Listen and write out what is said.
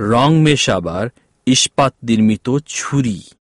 রং মেশাবার ইস্পাত নির্মিত ছুরি।